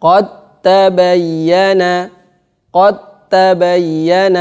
قد تبين قد تبين